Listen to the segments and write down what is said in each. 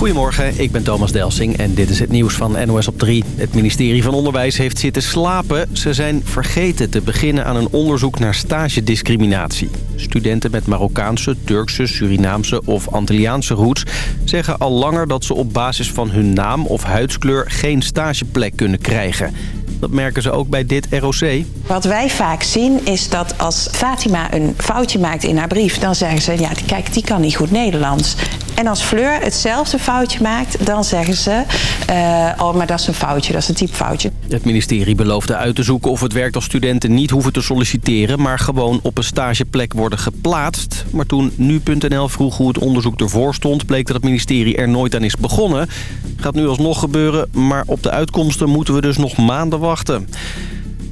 Goedemorgen, ik ben Thomas Delsing en dit is het nieuws van NOS op 3. Het ministerie van Onderwijs heeft zitten slapen. Ze zijn vergeten te beginnen aan een onderzoek naar stagediscriminatie. Studenten met Marokkaanse, Turkse, Surinaamse of Antilliaanse roots... zeggen al langer dat ze op basis van hun naam of huidskleur geen stageplek kunnen krijgen. Dat merken ze ook bij dit ROC. Wat wij vaak zien is dat als Fatima een foutje maakt in haar brief... dan zeggen ze, ja, kijk, die kan niet goed Nederlands. En als Fleur hetzelfde foutje maakt, dan zeggen ze... Uh, oh, maar dat is een foutje, dat is een typfoutje. Het ministerie beloofde uit te zoeken of het werkt als studenten niet hoeven te solliciteren... maar gewoon op een stageplek worden geplaatst. Maar toen Nu.nl vroeg hoe het onderzoek ervoor stond... bleek dat het ministerie er nooit aan is begonnen. Gaat nu alsnog gebeuren, maar op de uitkomsten moeten we dus nog maanden wachten.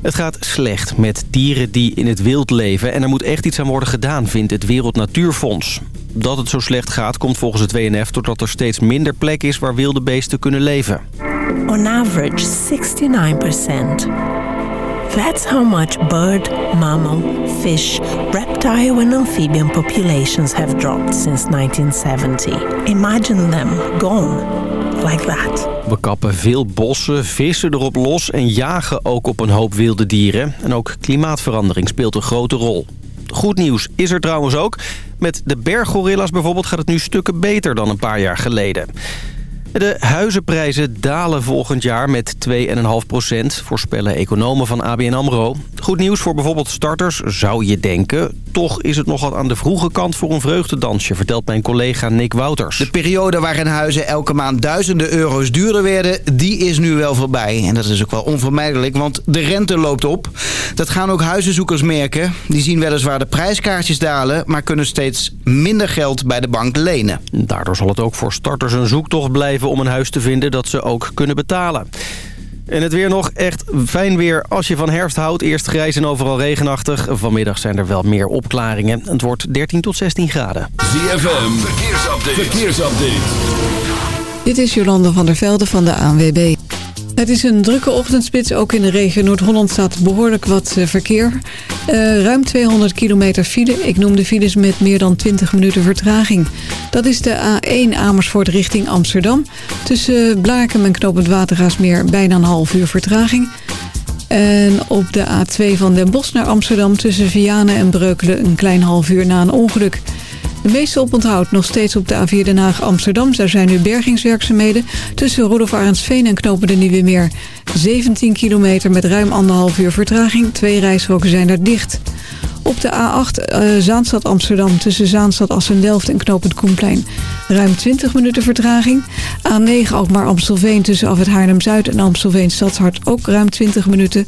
Het gaat slecht met dieren die in het wild leven... en er moet echt iets aan worden gedaan, vindt het Wereld Natuurfonds. Dat het zo slecht gaat komt volgens het WNF... doordat er steeds minder plek is waar wilde beesten kunnen leven. On average 69%. That's how much bird, mammal, fish, reptile and amphibian populations have dropped since 1970. Imagine them gone like that. We kappen veel bossen, vissen erop los en jagen ook op een hoop wilde dieren. En ook klimaatverandering speelt een grote rol. Goed nieuws is er trouwens ook. Met de berggorilla's bijvoorbeeld gaat het nu stukken beter dan een paar jaar geleden. De huizenprijzen dalen volgend jaar met 2,5 procent, voorspellen economen van ABN AMRO. Goed nieuws voor bijvoorbeeld starters, zou je denken. Toch is het nogal aan de vroege kant voor een vreugdedansje, vertelt mijn collega Nick Wouters. De periode waarin huizen elke maand duizenden euro's duurder werden, die is nu wel voorbij. En dat is ook wel onvermijdelijk, want de rente loopt op. Dat gaan ook huizenzoekers merken. Die zien weliswaar de prijskaartjes dalen, maar kunnen steeds minder geld bij de bank lenen. Daardoor zal het ook voor starters een zoektocht blijven om een huis te vinden dat ze ook kunnen betalen. En het weer nog echt fijn weer als je van herfst houdt. Eerst grijs en overal regenachtig. Vanmiddag zijn er wel meer opklaringen. Het wordt 13 tot 16 graden. ZFM, verkeersupdate. verkeersupdate. Dit is Jolande van der Velde van de ANWB. Het is een drukke ochtendspits. Ook in de regio Noord-Holland staat behoorlijk wat eh, verkeer. Uh, ruim 200 kilometer file. Ik noem de files met meer dan 20 minuten vertraging. Dat is de A1 Amersfoort richting Amsterdam. Tussen Blaken en Knopend Watergaasmeer bijna een half uur vertraging. En op de A2 van Den Bosch naar Amsterdam tussen Vianen en Breukelen een klein half uur na een ongeluk. De meeste oponthoud nog steeds op de A4 Den Haag Amsterdam. Daar zijn nu bergingswerkzaamheden tussen Rudolf Arendsveen en Knopen de Nieuwe Meer. 17 kilometer met ruim anderhalf uur vertraging. Twee reisroken zijn er dicht. Op de A8 uh, Zaanstad Amsterdam tussen Zaanstad Assendelft en Knopend Koenplein. Ruim 20 minuten vertraging. A9 Alkmaar Amstelveen tussen Af het Haarlem-Zuid en Amstelveen Stadshart ook ruim 20 minuten.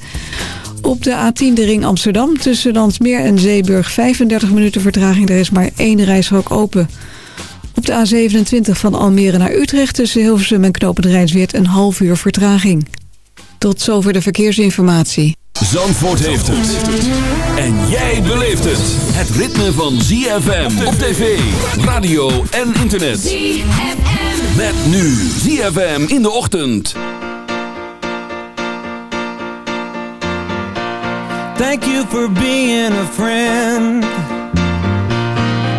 Op de A10 de ring Amsterdam tussen Landsmeer en Zeeburg 35 minuten vertraging. Er is maar één reishok open. Op de A27 van Almere naar Utrecht tussen Hilversum en Knopend Rijnsweert een half uur vertraging. Tot zover de verkeersinformatie. Zandvoort heeft het. En jij beleeft het. Het ritme van ZFM op tv, radio en internet. ZFM. Met nu ZFM in de ochtend. Thank you for being a friend.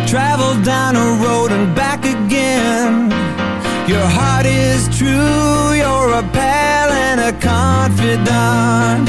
Travel down a road and back again. Your heart is true, you're a pal and a confidant.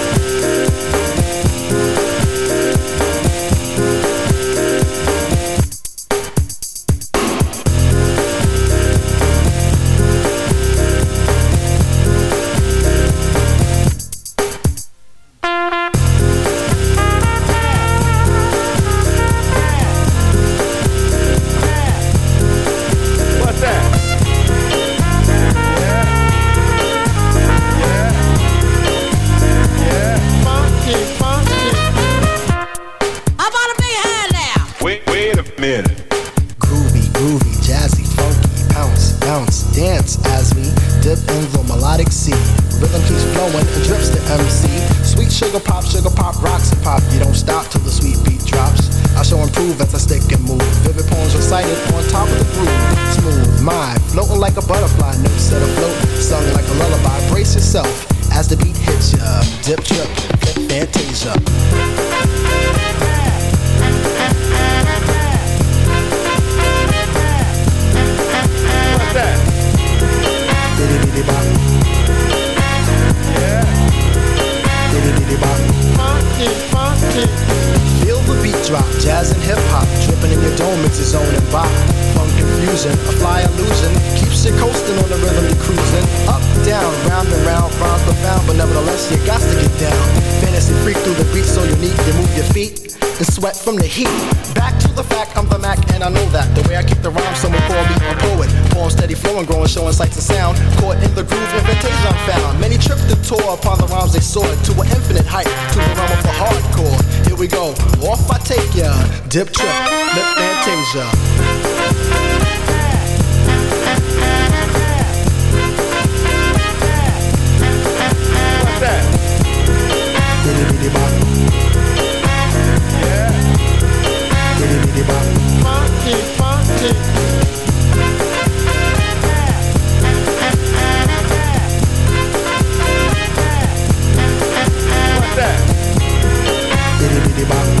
Off I take ya, dip trip, lip Fantasia. What's that? Bop. Yeah. Bop. Funky, funky. What's that? Bitty bitty bop.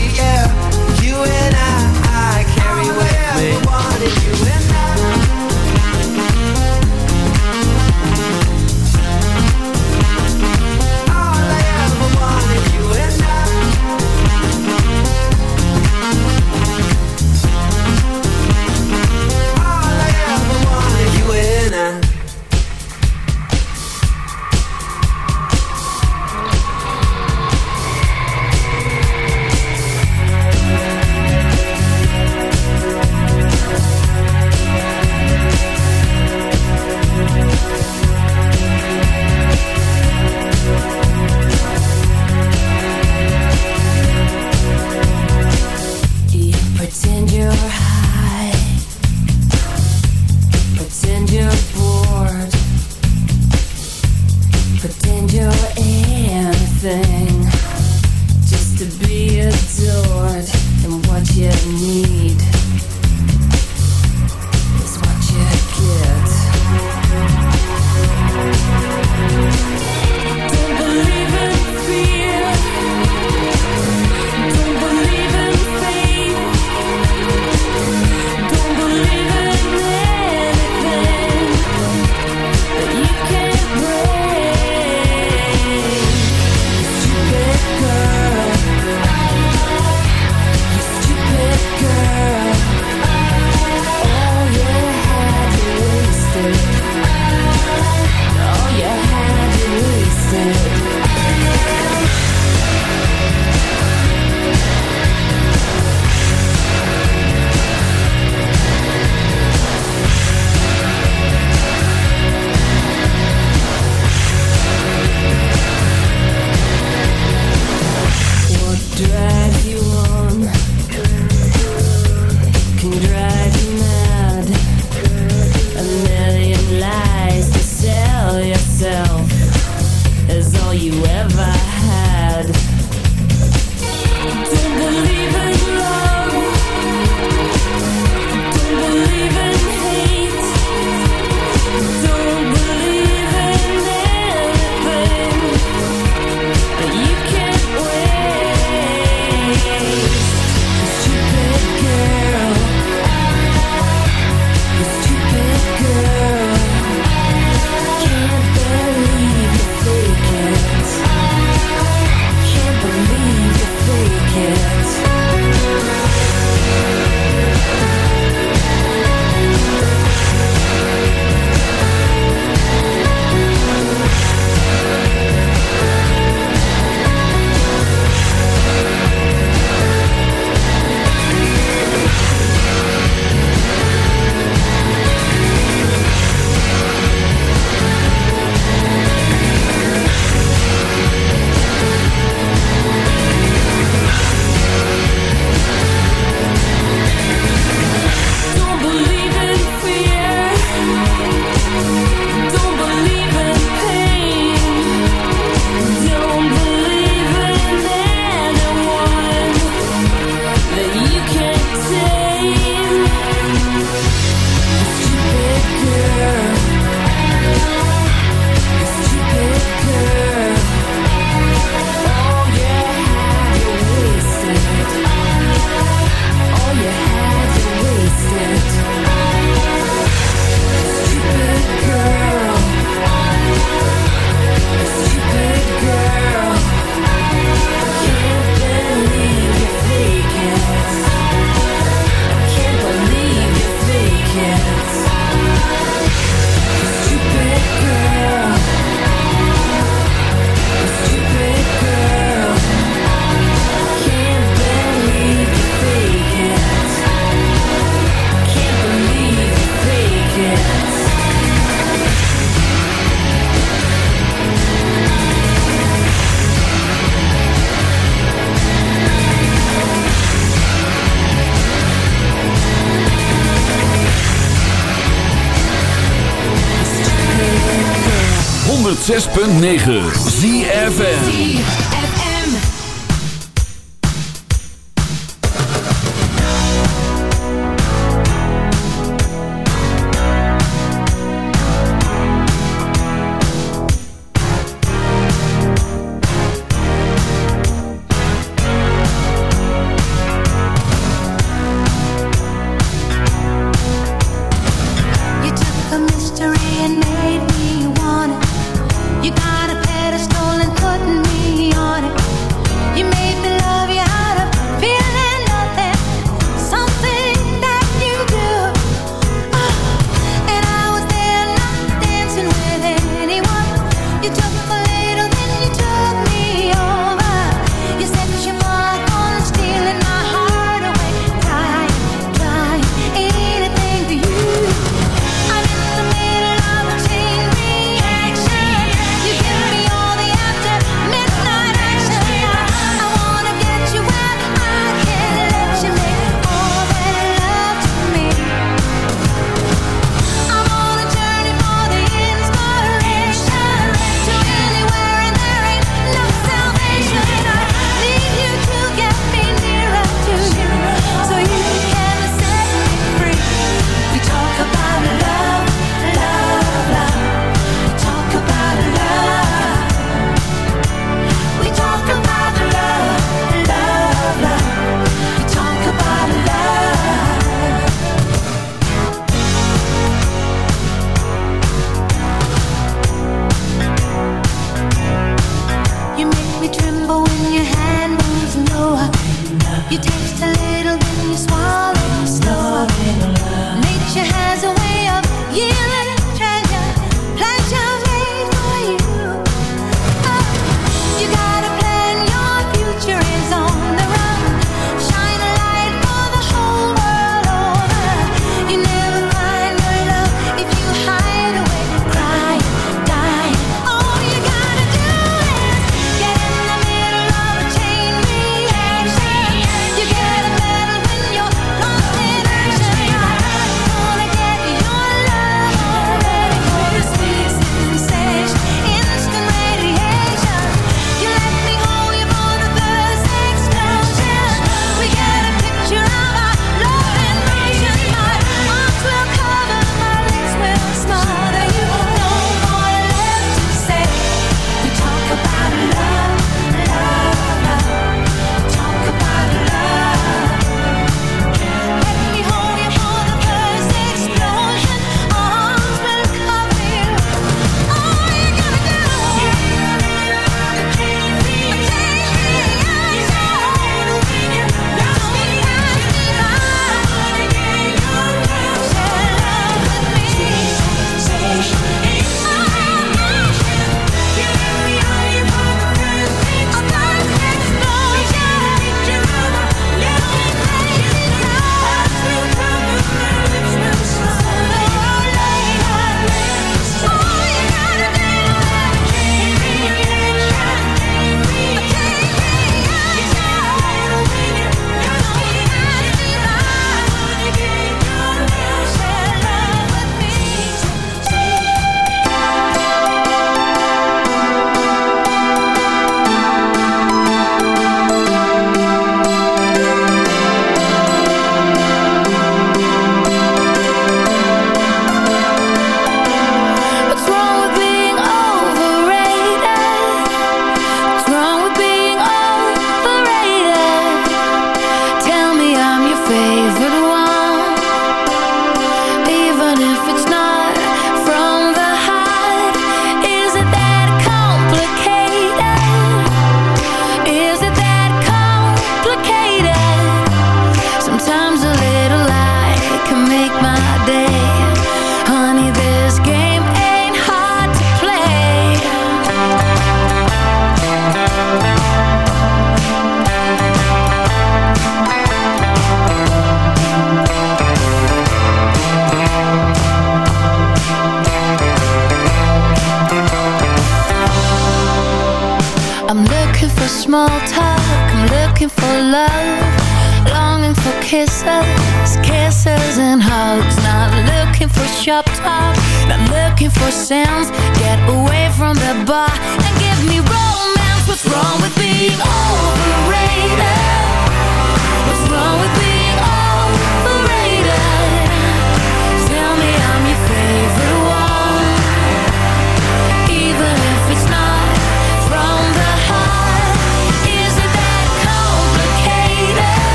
106.9 ZFN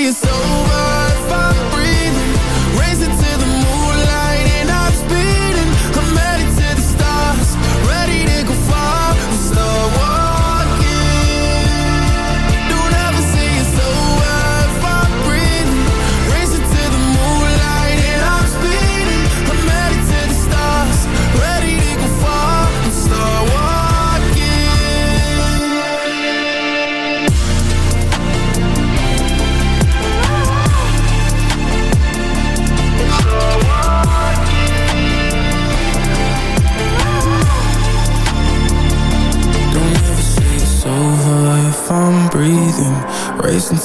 say it's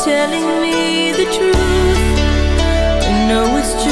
Telling me the truth. I know it's just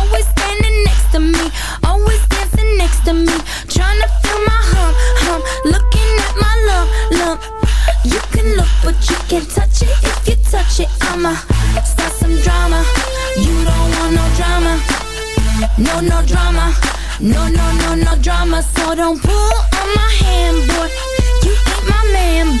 no drama, no no no no drama. So don't pull on my hand, boy. You ain't my man, boy.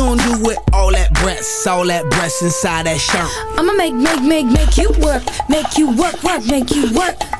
Gonna do with all that breasts? All that breasts inside that shirt. I'ma make, make, make, make you work. Make you work, work, make you work.